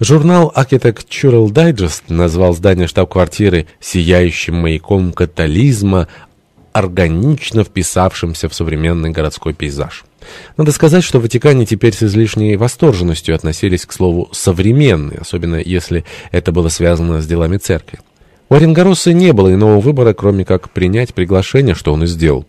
Журнал Architectural Digest назвал здание штаб-квартиры «сияющим маяком катализма», органично вписавшимся в современный городской пейзаж. Надо сказать, что в Ватикане теперь с излишней восторженностью относились к слову «современный», особенно если это было связано с делами церкви. У Оренгороса не было иного выбора, кроме как принять приглашение, что он и сделал.